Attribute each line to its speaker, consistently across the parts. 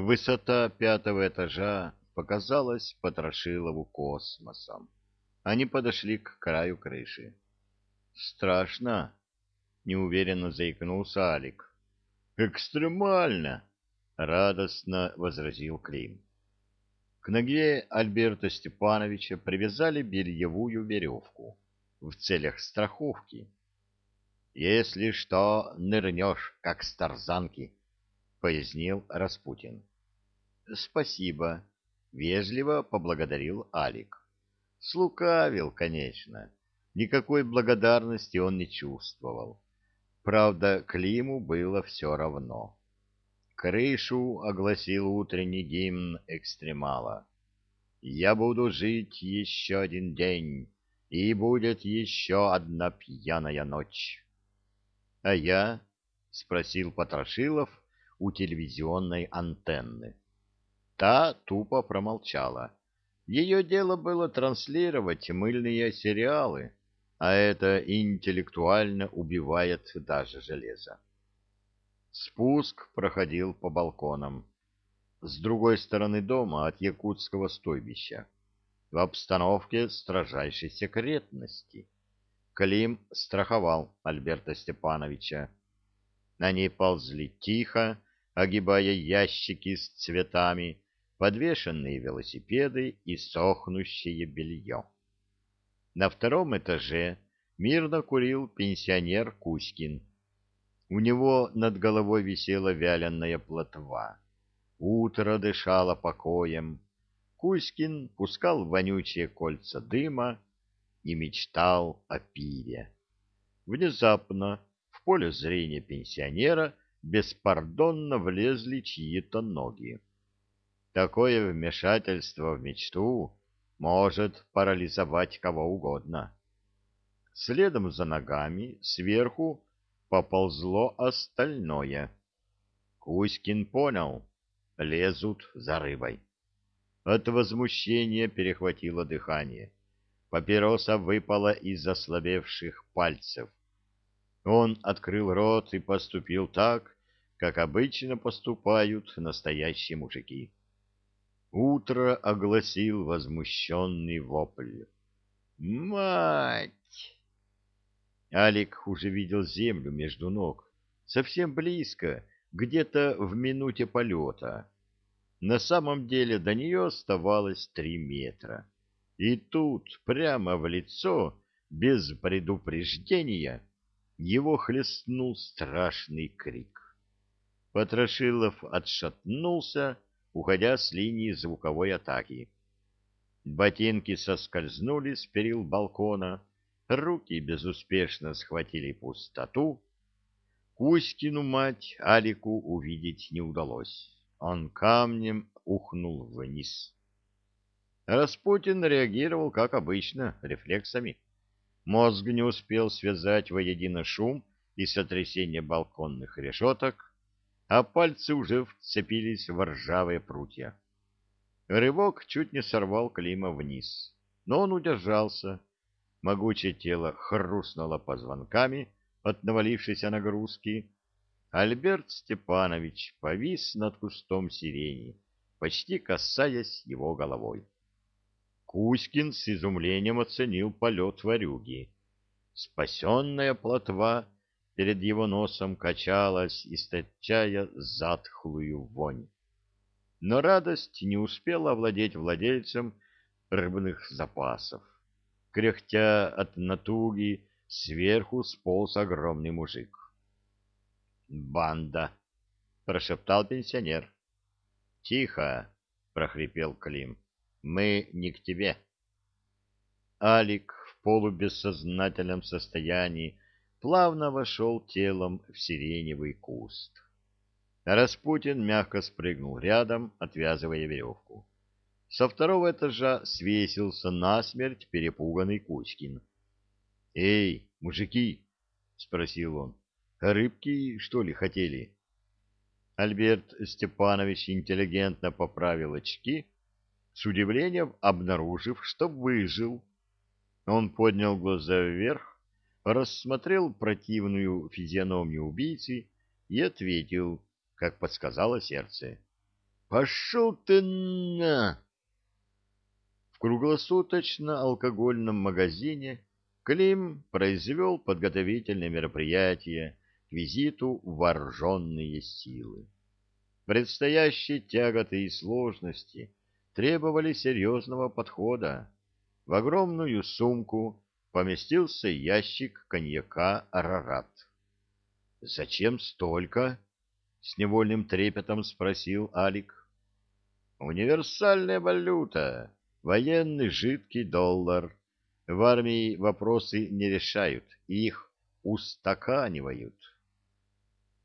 Speaker 1: Высота пятого этажа показалась Потрошилову космосом. Они подошли к краю крыши. «Страшно!» — неуверенно заикнулся Алик. «Экстремально!» — радостно возразил Клим. К ноге Альберта Степановича привязали бельевую веревку в целях страховки. «Если что, нырнешь, как с тарзанки», — пояснил Распутин. «Спасибо», — вежливо поблагодарил Алик. Слукавил, конечно. Никакой благодарности он не чувствовал. Правда, Климу было все равно. Крышу огласил утренний гимн экстремала. «Я буду жить еще один день, и будет еще одна пьяная ночь». «А я?» — спросил Потрошилов у телевизионной антенны. Та тупо промолчала. Ее дело было транслировать мыльные сериалы, а это интеллектуально убивает даже железо. Спуск проходил по балконам. С другой стороны дома от якутского стойбища. В обстановке строжайшей секретности. Клим страховал Альберта Степановича. Они ползли тихо, огибая ящики с цветами, подвешенные велосипеды и сохнущее белье. На втором этаже мирно курил пенсионер Кузькин у него над головой висела вяленая плотва. Утро дышало покоем. Кузькин пускал вонючие кольца дыма и мечтал о пиве. Внезапно в поле зрения пенсионера беспардонно влезли чьи-то ноги. Такое вмешательство в мечту может парализовать кого угодно. Следом за ногами сверху поползло остальное. Кузькин понял, лезут за рыбой. От возмущения перехватило дыхание. Папироса выпала из ослабевших пальцев. Он открыл рот и поступил так, как обычно поступают настоящие мужики. Утро огласил возмущенный вопль. «Мать!» Алик уже видел землю между ног, совсем близко, где-то в минуте полета. На самом деле до нее оставалось три метра. И тут, прямо в лицо, без предупреждения, его хлестнул страшный крик. Потрошилов отшатнулся, уходя с линии звуковой атаки. Ботинки соскользнули с перил балкона, Руки безуспешно схватили пустоту. Кузькину мать Алику увидеть не удалось. Он камнем ухнул вниз. Распутин реагировал, как обычно, рефлексами. Мозг не успел связать воедино шум и сотрясение балконных решеток, а пальцы уже вцепились в ржавые прутья. Рывок чуть не сорвал Клима вниз, но он удержался могучее тело хрустнуло позвонками от навалившейся нагрузки. Альберт Степанович повис над кустом сирени, почти касаясь его головой. Кузькин с изумлением оценил полет варюги. Спасенная плотва перед его носом качалась, источая затхлую вонь. Но радость не успела овладеть владельцем рыбных запасов кряхтя от натуги, сверху сполз огромный мужик. «Банда!» — прошептал пенсионер. «Тихо!» — прохрипел Клим. «Мы не к тебе». Алик в полубессознательном состоянии плавно вошел телом в сиреневый куст. Распутин мягко спрыгнул рядом, отвязывая веревку. Со второго этажа свесился насмерть перепуганный Кузькин. — Эй, мужики! — спросил он. — Рыбки, что ли, хотели? Альберт Степанович интеллигентно поправил очки, с удивлением обнаружив, что выжил. Он поднял глаза вверх, рассмотрел противную физиономию убийцы и ответил, как подсказало сердце. Пошел ты на... В круглосуточно-алкогольном магазине Клим произвел подготовительные мероприятия к визиту вооруженные силы. Предстоящие тяготы и сложности требовали серьезного подхода. В огромную сумку поместился ящик коньяка «Арарат». «Зачем столько?» — с невольным трепетом спросил Алик. «Универсальная валюта, военный жидкий доллар. В армии вопросы не решают, их устаканивают».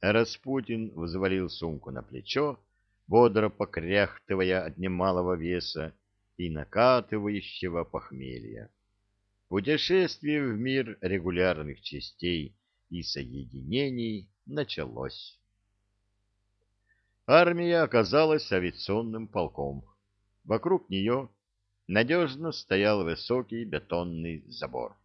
Speaker 1: Распутин взвалил сумку на плечо, бодро покряхтывая от немалого веса и накатывающего похмелья. Путешествие в мир регулярных частей и соединений началось. Армия оказалась авиационным полком. Вокруг нее надежно стоял высокий бетонный забор.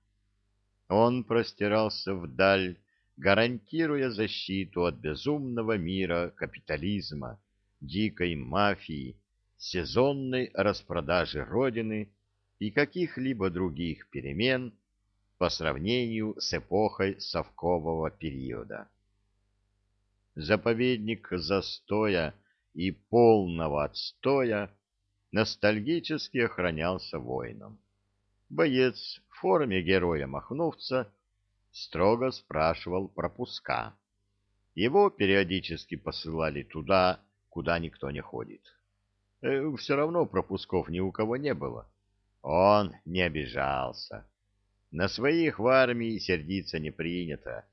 Speaker 1: Он простирался вдаль, гарантируя защиту от безумного мира капитализма, дикой мафии, сезонной распродажи родины и каких-либо других перемен по сравнению с эпохой совкового периода. Заповедник застоя и полного отстоя ностальгически охранялся воином. Боец в форме героя-махновца строго спрашивал пропуска. Его периодически посылали туда, куда никто не ходит. Э, Все равно пропусков ни у кого не было. Он не обижался. На своих в армии сердиться не принято,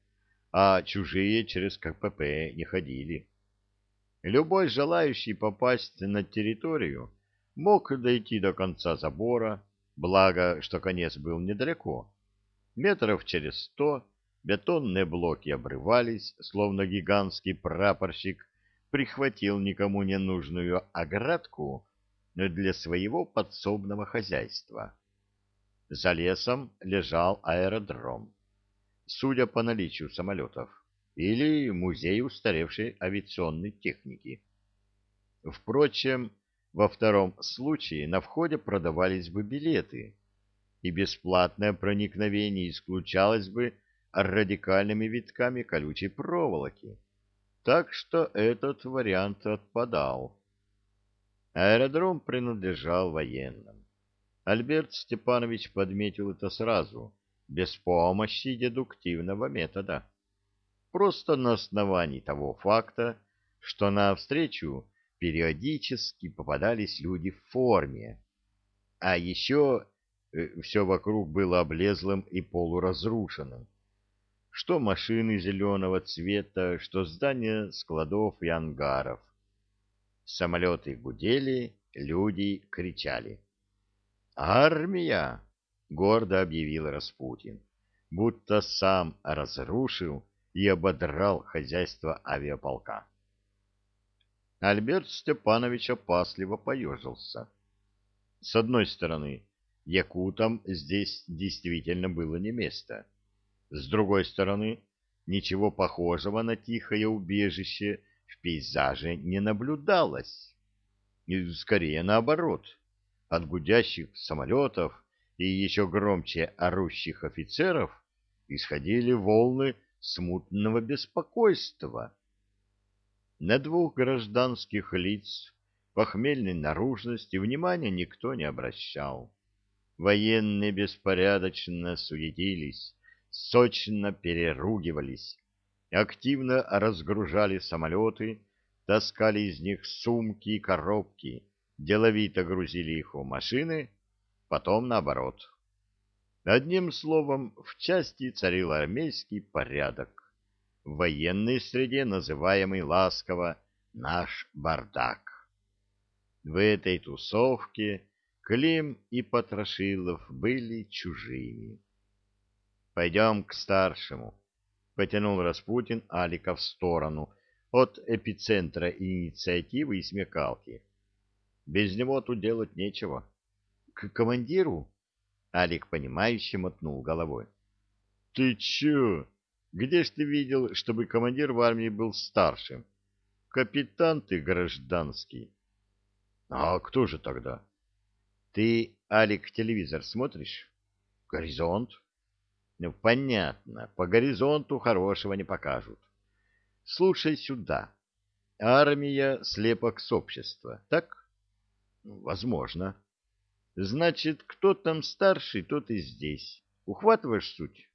Speaker 1: а чужие через КПП не ходили. Любой желающий попасть на территорию мог дойти до конца забора, благо, что конец был недалеко. Метров через сто бетонные блоки обрывались, словно гигантский прапорщик прихватил никому не нужную оградку для своего подсобного хозяйства. За лесом лежал аэродром, судя по наличию самолетов, или музей устаревшей авиационной техники. Впрочем, во втором случае на входе продавались бы билеты, и бесплатное проникновение исключалось бы радикальными витками колючей проволоки. Так что этот вариант отпадал. Аэродром принадлежал военным. Альберт Степанович подметил это сразу, без помощи дедуктивного метода. Просто на основании того факта, что на встречу периодически попадались люди в форме. А еще э, все вокруг было облезлым и полуразрушенным. Что машины зеленого цвета, что здания складов и ангаров. Самолеты гудели, люди кричали. «Армия!» — гордо объявил Распутин, будто сам разрушил и ободрал хозяйство авиаполка. Альберт Степанович опасливо поежился. С одной стороны, якутам здесь действительно было не место. С другой стороны, ничего похожего на тихое убежище в пейзаже не наблюдалось. И скорее наоборот, от гудящих самолетов и еще громче орущих офицеров исходили волны смутного беспокойства. На двух гражданских лиц похмельной наружности внимания никто не обращал. Военные беспорядочно суетились, сочно переругивались, активно разгружали самолеты, таскали из них сумки и коробки, деловито грузили их в машины, потом наоборот. Одним словом, в части царил армейский порядок, в военной среде называемый ласково «наш бардак». В этой тусовке Клим и Потрошилов были чужими. «Пойдем к старшему», — потянул Распутин Алика в сторону от эпицентра инициативы и смекалки. «Без него тут делать нечего». «К командиру?» — Алик, понимающе мотнул головой. «Ты чё? Где ж ты видел, чтобы командир в армии был старшим? Капитан ты гражданский. А кто же тогда? Ты, Алик, телевизор смотришь? Горизонт? Ну, понятно, по горизонту хорошего не покажут. Слушай сюда. Армия — слепок с общества, так? Возможно. Значит, кто там старший, тот и здесь. Ухватываешь суть?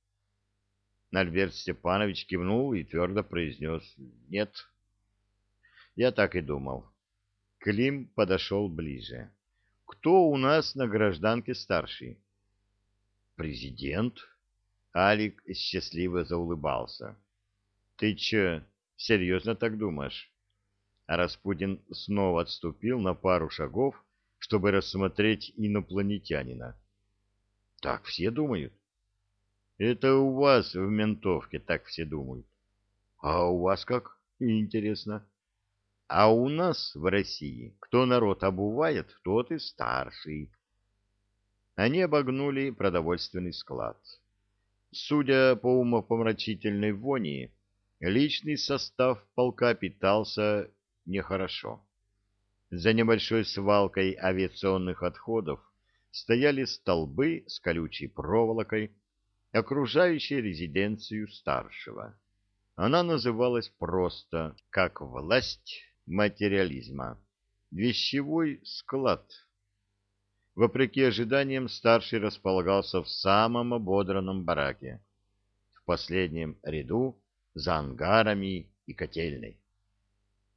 Speaker 1: Альберт Степанович кивнул и твердо произнес «нет». Я так и думал. Клим подошел ближе. «Кто у нас на гражданке старший?» «Президент?» Алик счастливо заулыбался. «Ты че, серьезно так думаешь?» Распутин снова отступил на пару шагов, чтобы рассмотреть инопланетянина. «Так все думают?» Это у вас в ментовке так все думают. А у вас как? Интересно. А у нас в России кто народ обувает, тот и старший. Они обогнули продовольственный склад. Судя по умопомрачительной вони, личный состав полка питался нехорошо. За небольшой свалкой авиационных отходов стояли столбы с колючей проволокой, окружающей резиденцию старшего. Она называлась просто как власть материализма. Вещевой склад. Вопреки ожиданиям, старший располагался в самом ободранном бараке, в последнем ряду за ангарами и котельной.